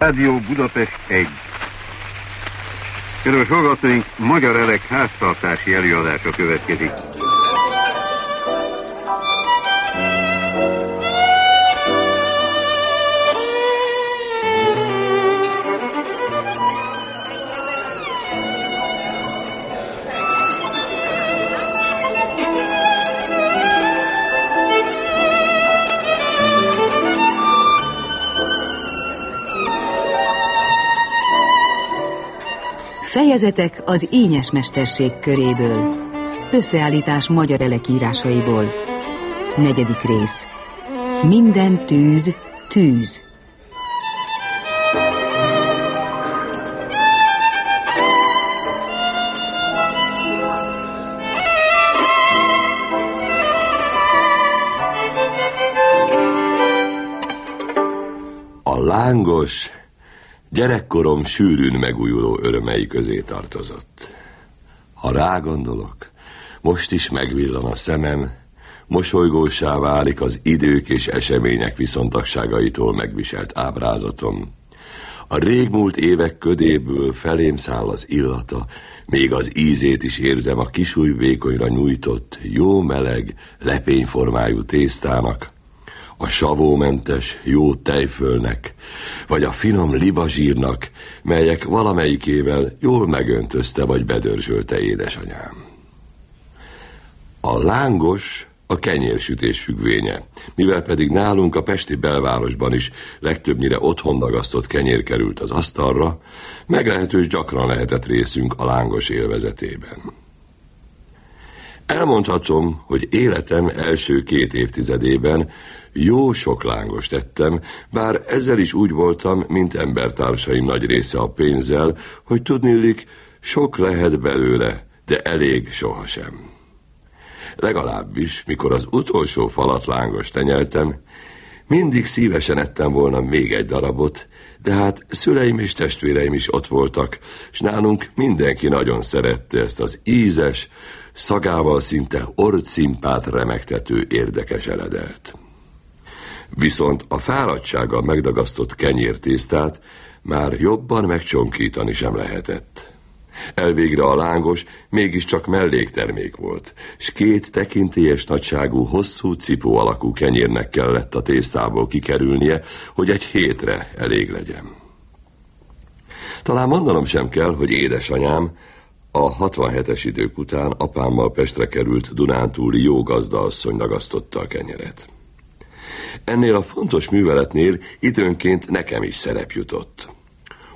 Rádió Budapest 1. Kedves hallgatóink, Magyar Elek háztartási előadása következik. Fejezetek az ényes mesterség köréből. Összeállítás magyar elekírásaiból. Negyedik rész. Minden tűz, tűz. A lángos Gyerekkorom sűrűn megújuló örömei közé tartozott. Ha rágondolok, most is megvillan a szemem, mosolygósá válik az idők és események viszontagságaitól megviselt ábrázatom. A régmúlt évek ködéből felém száll az illata, még az ízét is érzem a kisúj vékonyra nyújtott, jó meleg, lepényformájú tésztának, a savómentes, jó tejfölnek, vagy a finom libazsírnak, melyek valamelyikével jól megöntözte vagy bedörzsölte édesanyám. A lángos a kenyérsütés függvénye, mivel pedig nálunk a pesti belvárosban is legtöbbnyire otthon dagasztott kenyér került az asztalra, meglehetős gyakran lehetett részünk a lángos élvezetében. Elmondhatom, hogy életem első két évtizedében jó sok lángos tettem, bár ezzel is úgy voltam, mint embertársaim nagy része a pénzzel, hogy tudnillik, sok lehet belőle, de elég sohasem. Legalábbis, mikor az utolsó falat lángos tenyeltem, mindig szívesen ettem volna még egy darabot, de hát szüleim és testvéreim is ott voltak, és nálunk mindenki nagyon szerette ezt az ízes, szagával szinte orcimpát remektető érdekes eledelt. Viszont a fáradtsággal megdagasztott kenyértésztát már jobban megcsonkítani sem lehetett. Elvégre a lángos mégiscsak melléktermék volt, és két tekintélyes nagyságú, hosszú cipó alakú kenyérnek kellett a tésztából kikerülnie, hogy egy hétre elég legyen. Talán mondanom sem kell, hogy édesanyám a 67-es idők után apámmal Pestre került Dunántúli jó asszony dagasztotta a kenyeret. Ennél a fontos műveletnél időnként nekem is szerep jutott.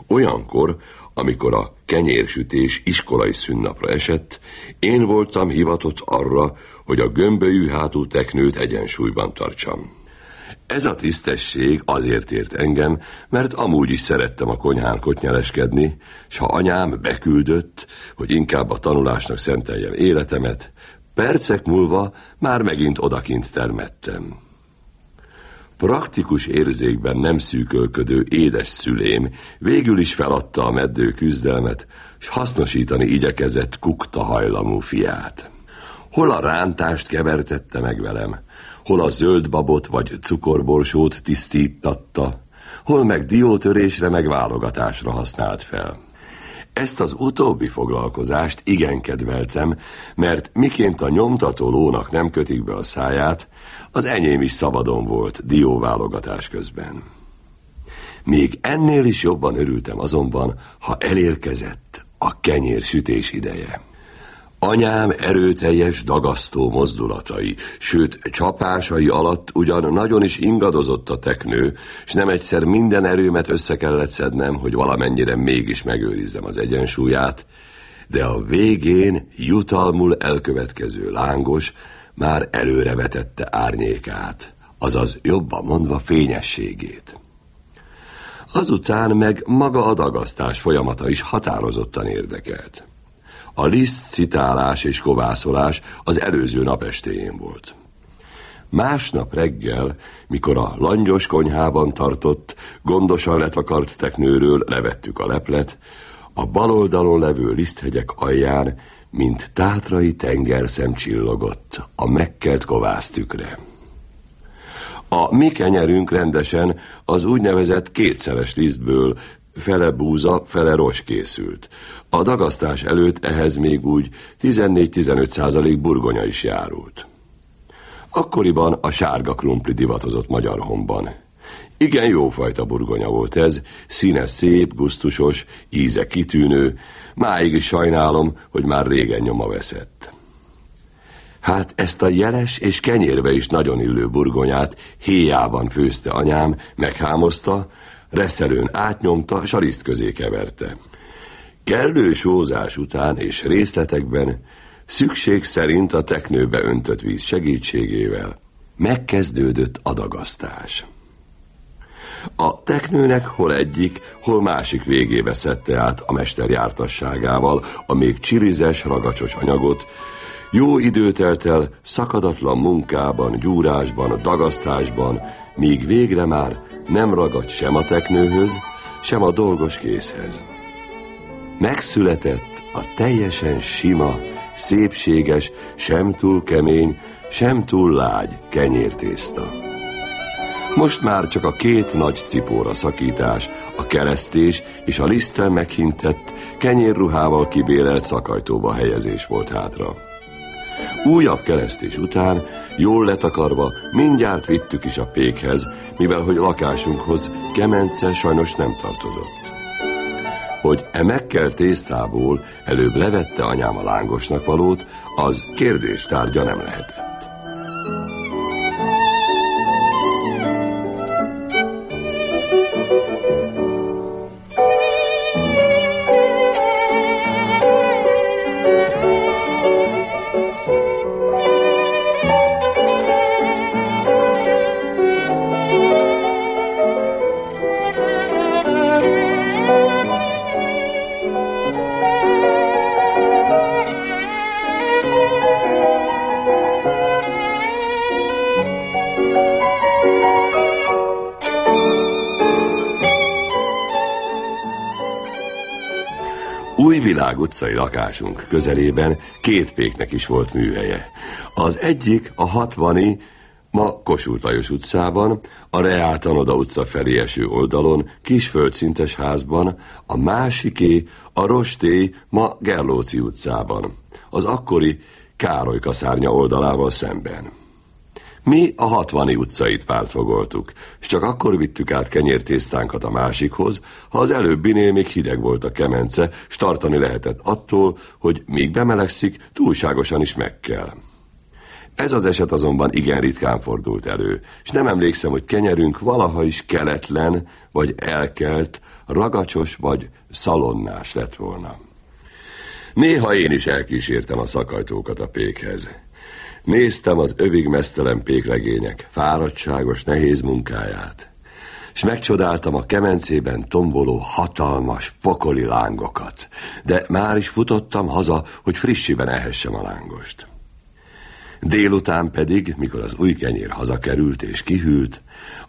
Olyankor, amikor a kenyérsütés iskolai szünnapra esett, én voltam hivatott arra, hogy a gömbölyű hátú teknőt egyensúlyban tartsam. Ez a tisztesség azért ért engem, mert amúgy is szerettem a konyhán kotnyeleskedni, s ha anyám beküldött, hogy inkább a tanulásnak szenteljem életemet, percek múlva már megint odakint termettem. Praktikus érzékben nem szűkölködő édes szülém végül is feladta a meddő küzdelmet, s hasznosítani igyekezett kukta hajlamú fiát. Hol a rántást kevertette meg velem, hol a zöld babot vagy cukorborsót tisztítatta, hol meg diótörésre meg válogatásra használt fel. Ezt az utóbbi foglalkozást igen kedveltem, mert miként a nyomtató lónak nem kötik be a száját, az enyém is szabadon volt dióválogatás közben. Még ennél is jobban örültem azonban, ha elérkezett a kenyér sütés ideje. Anyám erőteljes, dagasztó mozdulatai, sőt csapásai alatt ugyan nagyon is ingadozott a teknő, és nem egyszer minden erőmet össze kellett szednem, hogy valamennyire mégis megőrizzem az egyensúlyát, de a végén jutalmul elkövetkező lángos már előrevetette árnyékát, azaz jobban mondva fényességét. Azután meg maga a dagasztás folyamata is határozottan érdekelt. A liszt citálás és kovászolás az előző nap estéjén volt. Másnap reggel, mikor a langyos konyhában tartott, gondosan letakart teknőről levettük a leplet, a bal oldalon levő liszthegyek alján, mint tátrai tengerszem csillogott a megkelt kovász tükre. A mi kenyerünk rendesen az úgynevezett kétszeres lisztből fele búza, fele ros készült. A dagasztás előtt ehhez még úgy 14-15 százalék burgonya is járult. Akkoriban a sárga krumpli divatozott magyar homban. Igen jófajta burgonya volt ez, színe szép, guztusos, íze kitűnő, máig is sajnálom, hogy már régen nyoma veszett. Hát ezt a jeles és kenyérbe is nagyon illő burgonyát héjában főzte anyám, meghámozta, reszelőn átnyomta, saliszt közé keverte. Kellő sózás után és részletekben szükség szerint a teknőbe öntött víz segítségével megkezdődött a dagasztás. A teknőnek hol egyik, hol másik végébe szedte át a mester jártasságával a még csirizes, ragacsos anyagot, jó időt telt el szakadatlan munkában, gyúrásban, dagasztásban, míg végre már nem ragadt sem a teknőhöz, sem a dolgos készhez. Megszületett a teljesen sima, szépséges, sem túl kemény, sem túl lágy kenyértészta. Most már csak a két nagy cipóra szakítás, a keresztés és a liszten meghintett, kenyérruhával kibélelt szakajtóba helyezés volt hátra. Újabb keresztés után, jól letakarva, mindjárt vittük is a pékhez, mivel hogy lakásunkhoz kemence sajnos nem tartozott. Hogy e megkel tésztából előbb levette anyám a lángosnak valót, az kérdéstárgya nem lehetett. Világ utcai lakásunk közelében két péknek is volt műhelye. Az egyik a hatvani, ma Kossuth Lajos utcában, a Reál Tanoda utca felé eső oldalon, kis földszintes házban, a másiké a Rosté, ma Gerlóci utcában, az akkori Károly kaszárnya oldalával szemben. Mi a hatvani utcait pártfogoltuk, és csak akkor vittük át kenyértésztánkat a másikhoz, ha az előbbinél még hideg volt a kemence, s tartani lehetett attól, hogy még bemelegszik, túlságosan is meg kell. Ez az eset azonban igen ritkán fordult elő, és nem emlékszem, hogy kenyerünk valaha is keletlen, vagy elkelt, ragacsos vagy szalonnás lett volna. Néha én is elkísértem a szakajtókat a pékhez. Néztem az övig mesztelen péklegények fáradtságos, nehéz munkáját, és megcsodáltam a kemencében tomboló hatalmas, pokoli lángokat, de már is futottam haza, hogy frissiben ehessem a lángost. Délután pedig, mikor az új kenyér hazakerült és kihűlt,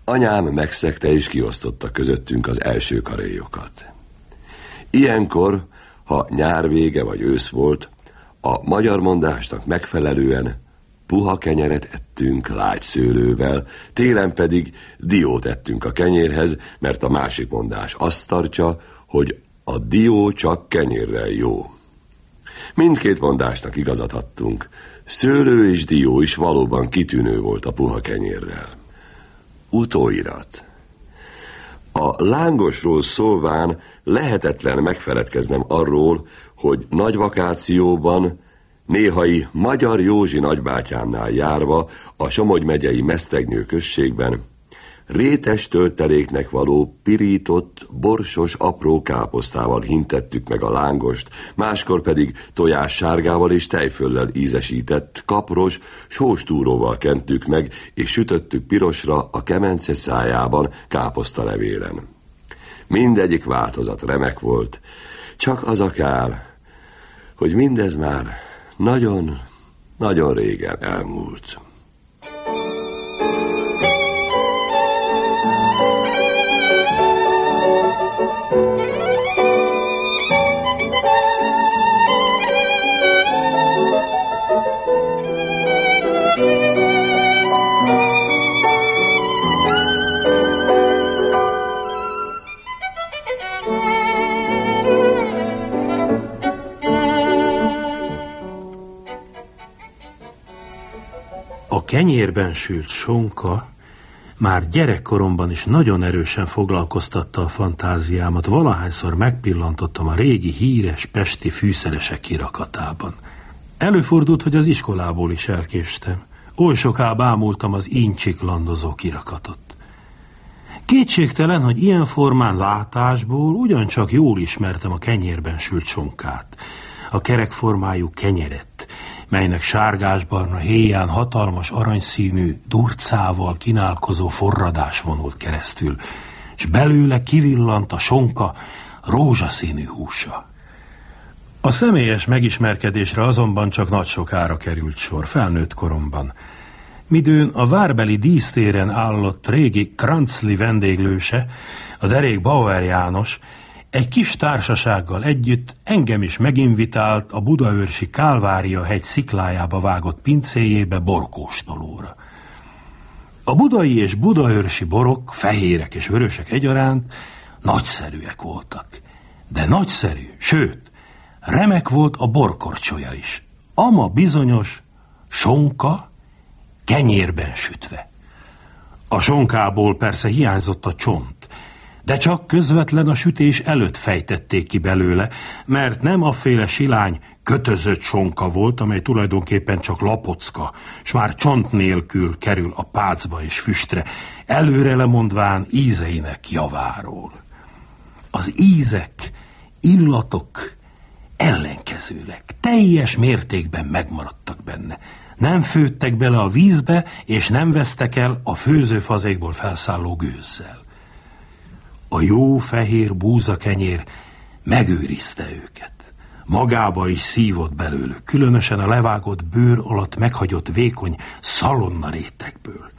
anyám megszegte és kiosztotta közöttünk az első karéjokat. Ilyenkor, ha nyár vége vagy ősz volt, a magyar mondásnak megfelelően Puha kenyeret ettünk lágy szőlővel, télen pedig diót ettünk a kenyérhez, mert a másik mondás azt tartja, hogy a dió csak kenyérrel jó. Mindkét mondásnak igazat adtunk. Szőlő és dió is valóban kitűnő volt a puha kenyérrel. Utóirat. A lángosról szólván lehetetlen megfeledkeznem arról, hogy nagy vakációban Néhai Magyar Józsi nagybátyámnál járva a Somogy megyei Mesztegnyő községben rétes tölteléknek való pirított, borsos, apró káposztával hintettük meg a lángost, máskor pedig tojás sárgával és tejföllel ízesített, kapros, sóstúróval kentük meg, és sütöttük pirosra a kemence szájában káposztalevélen. Mindegyik változat remek volt, csak az a kár, hogy mindez már nagyon, nagyon régen elmúlt. Kenyérben sült sonka már gyerekkoromban is nagyon erősen foglalkoztatta a fantáziámat, valahányszor megpillantottam a régi híres pesti fűszeresek kirakatában. Előfordult, hogy az iskolából is elkéstem. Oly soká bámultam az incsiklandozó kirakatot. Kétségtelen, hogy ilyen formán látásból ugyancsak jól ismertem a kenyérben sült sonkát. A kerekformájú kenyeret, melynek sárgásbarna héján hatalmas aranyszínű, durcával kinálkozó forradás vonult keresztül, és belőle kivillant a sonka rózsaszínű húsa. A személyes megismerkedésre azonban csak nagy sokára került sor, felnőtt koromban. Midőn a várbeli dísztéren állott régi Kranzli vendéglőse, a derék Bauer János, egy kis társasággal együtt engem is meginvitált a budaörsi Kálvária hegy sziklájába vágott pincéjébe borkóstolóra. A budai és budaörsi borok, fehérek és vörösek egyaránt, nagyszerűek voltak. De nagyszerű, sőt, remek volt a borkorcsolya is. Ama bizonyos sonka, kenyérben sütve. A sonkából persze hiányzott a csont, de csak közvetlen a sütés előtt fejtették ki belőle, mert nem a féle silány kötözött sonka volt, amely tulajdonképpen csak lapocka, s már csont nélkül kerül a pácba és füstre, előre lemondván ízeinek javáról. Az ízek, illatok ellenkezőleg, teljes mértékben megmaradtak benne, nem főttek bele a vízbe, és nem vesztek el a főzőfazékból felszálló gőzzel. A jó fehér búzakenyér megőrizte őket. Magába is szívott belőlük, különösen a levágott bőr alatt meghagyott vékony szalonna rétegből.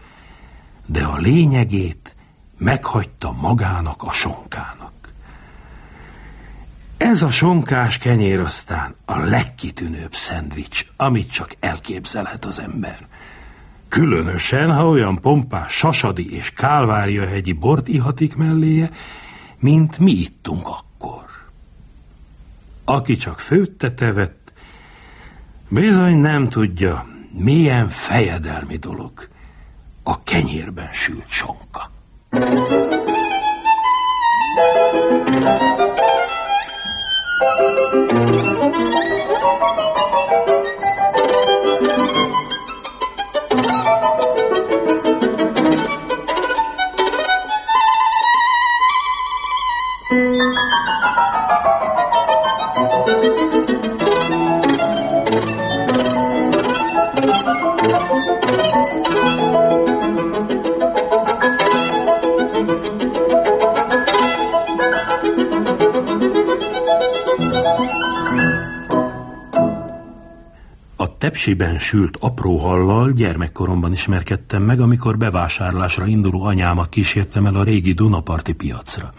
De a lényegét meghagyta magának a sonkának. Ez a sonkás kenyér aztán a legkitűnőbb szendvics, amit csak elképzelhet az ember. Különösen, ha olyan pompás sasadi és kálvária hegyi bort ihatik melléje, mint mi ittunk akkor. Aki csak főtte tevet, bizony nem tudja, milyen fejedelmi dolog a kenyérben sült sonka. Thank you. Tepsiben sült apró hallal gyermekkoromban ismerkedtem meg, amikor bevásárlásra induló anyámat kísértem el a régi Dunaparti piacra.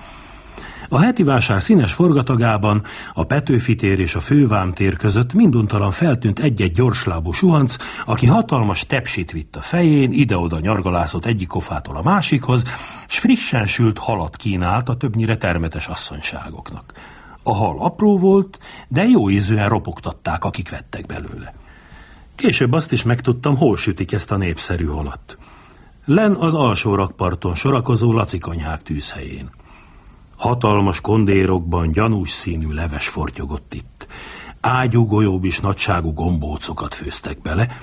A heti vásár színes forgatagában, a Petőfitér és a Fővámtér között minduntalan feltűnt egy-egy gyorslábú suhanc, aki hatalmas tepsit vitt a fején, ide-oda nyargalászott egyik kofától a másikhoz, s frissen sült halat kínált a többnyire termetes asszonyságoknak. A hal apró volt, de jó ízűen ropogtatták, akik vettek belőle. Később azt is megtudtam, hol sütik ezt a népszerű halat. Len az alsó rakparton sorakozó lacikonyhák tűzhelyén. Hatalmas kondérokban gyanús színű leves fortyogott itt. Ágyú golyóbis nagyságú gombócokat főztek bele,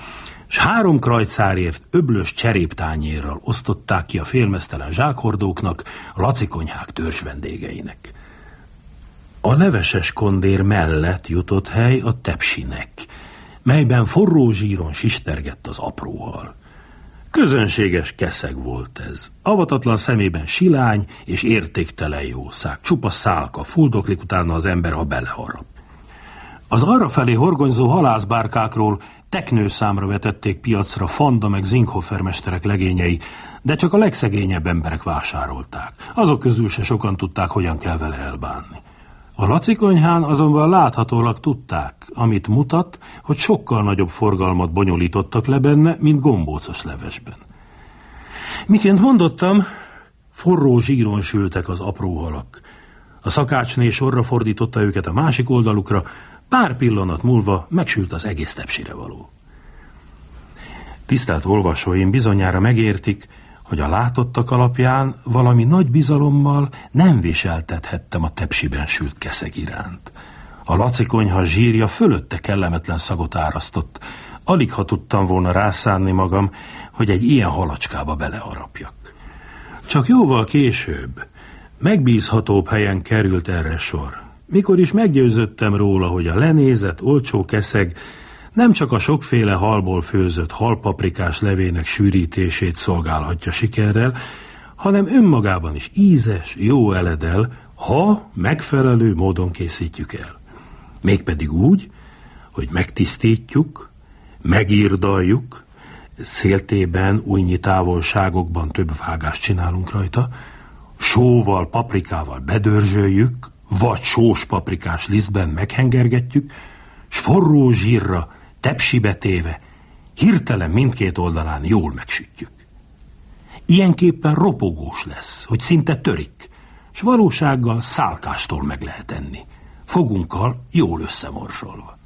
s három krajcárért öblös cseréptányérral osztották ki a félmeztelen zsákhordóknak, lacikonyhák törzs vendégeinek. A leveses kondér mellett jutott hely a tepsinek, melyben forró zsíron sistergett az apróhal. Közönséges keszeg volt ez. Avatatlan szemében silány és értéktelen jószág. Csupa szálka, fuldoklik utána az ember, ha beleharap. Az arrafelé horgonyzó halászbárkákról teknőszámra vetették piacra Fanda meg Zinkhofer mesterek legényei, de csak a legszegényebb emberek vásárolták. Azok közül se sokan tudták, hogyan kell vele elbánni. A Laci konyhán azonban láthatólag tudták, amit mutat, hogy sokkal nagyobb forgalmat bonyolítottak le benne, mint gombócos levesben. Miként mondottam, forró zsíron sültek az apró halak. A szakácsné sorra fordította őket a másik oldalukra, pár pillanat múlva megsült az egész tepsire való. Tisztelt olvasóim bizonyára megértik, hogy a látottak alapján valami nagy bizalommal nem viseltethettem a tepsiben sült keszeg iránt. A Laci konyha zsírja fölötte kellemetlen szagot árasztott. Alig ha tudtam volna rászánni magam, hogy egy ilyen halacskába beleharapjak. Csak jóval később, megbízhatóbb helyen került erre sor. Mikor is meggyőzöttem róla, hogy a lenézett, olcsó keszeg nem csak a sokféle halból főzött halpaprikás levének sűrítését szolgálhatja sikerrel, hanem önmagában is ízes, jó eledel, ha megfelelő módon készítjük el. Mégpedig úgy, hogy megtisztítjuk, megírdaljuk, széltében, újnyi távolságokban több vágást csinálunk rajta, sóval, paprikával bedörzsöljük, vagy sós paprikás lisztben meghengergetjük, s forró zsírra, tepsibe téve, hirtelen mindkét oldalán jól megsütjük. Ilyenképpen ropogós lesz, hogy szinte törik, s valósággal szálkástól meg lehet enni, fogunkkal jól összemorsolva.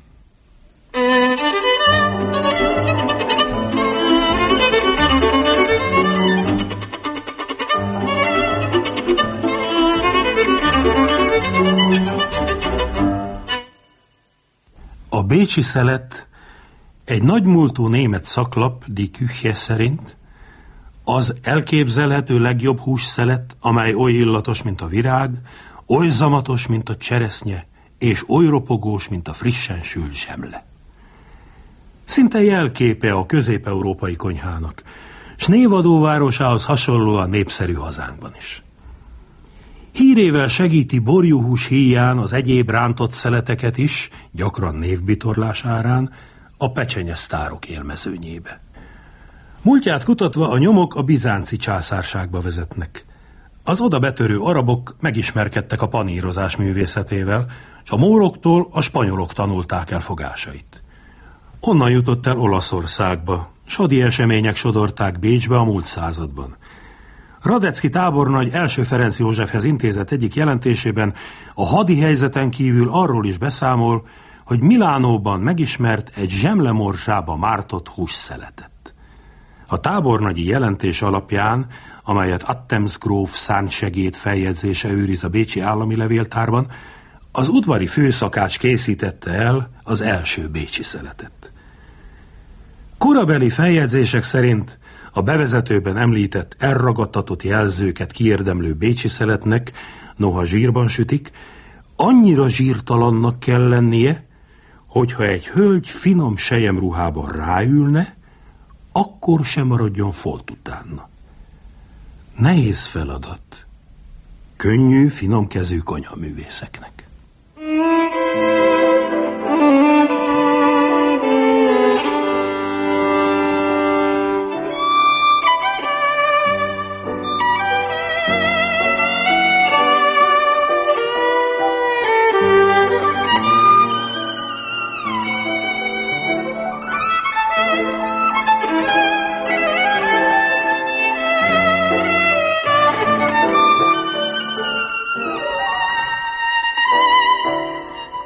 A bécsi szelet egy nagymúltú német szaklap, Die szerint az elképzelhető legjobb hússzelet, amely oly illatos, mint a virág, oly zamatos, mint a cseresznye, és oly ropogós, mint a frissen sült zsemle. Szinte jelképe a közép-európai konyhának, s névadóvárosához hasonlóan népszerű hazánkban is. Hírével segíti borjúhús híján az egyéb rántott szeleteket is, gyakran névbitorlás árán, a pecsenyesztárok élmezőnyébe. Múltját kutatva a nyomok a bizánci császárságba vezetnek. Az oda betörő arabok megismerkedtek a panírozás művészetével, és a móroktól a spanyolok tanulták el fogásait. Onnan jutott el Olaszországba, sadi események sodorták Bécsbe a múlt században. Radecki tábornagy első Ferenc Józsefhez intézett egyik jelentésében a hadi helyzeten kívül arról is beszámol, hogy Milánóban megismert egy zsemlemorzsába mártott hússzeletet. A tábornagyi jelentés alapján, amelyet Attemsgróf szánsegéd feljegyzése őriz a Bécsi állami levéltárban, az udvari főszakács készítette el az első bécsi szeletet. Korabeli feljegyzések szerint a bevezetőben említett elragadtatott jelzőket kiérdemlő bécsi szeletnek, noha zsírban sütik, annyira zsírtalannak kell lennie, hogyha egy hölgy finom sejemruhában ráülne, akkor sem maradjon folt utána. Nehéz feladat. Könnyű, finom kezű konyhaművészeknek.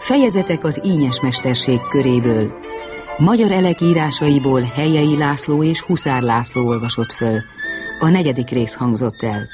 Fejezetek az ínyes mesterség köréből. Magyar elek írásaiból Helyei László és Huszár László olvasott föl. A negyedik rész hangzott el.